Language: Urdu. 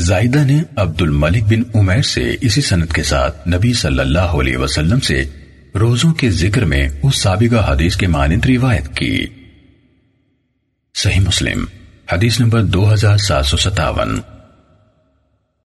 زائدہ نے عبد الملک بن عمیر سے اسی سنت کے ساتھ نبی صلی اللہ علیہ وسلم سے روزوں کے ذکر میں اس سابقہ حدیث کے مانند روایت کی۔ صحیح مسلم، حدیث نمبر دو ہزار سات سو ستاون۔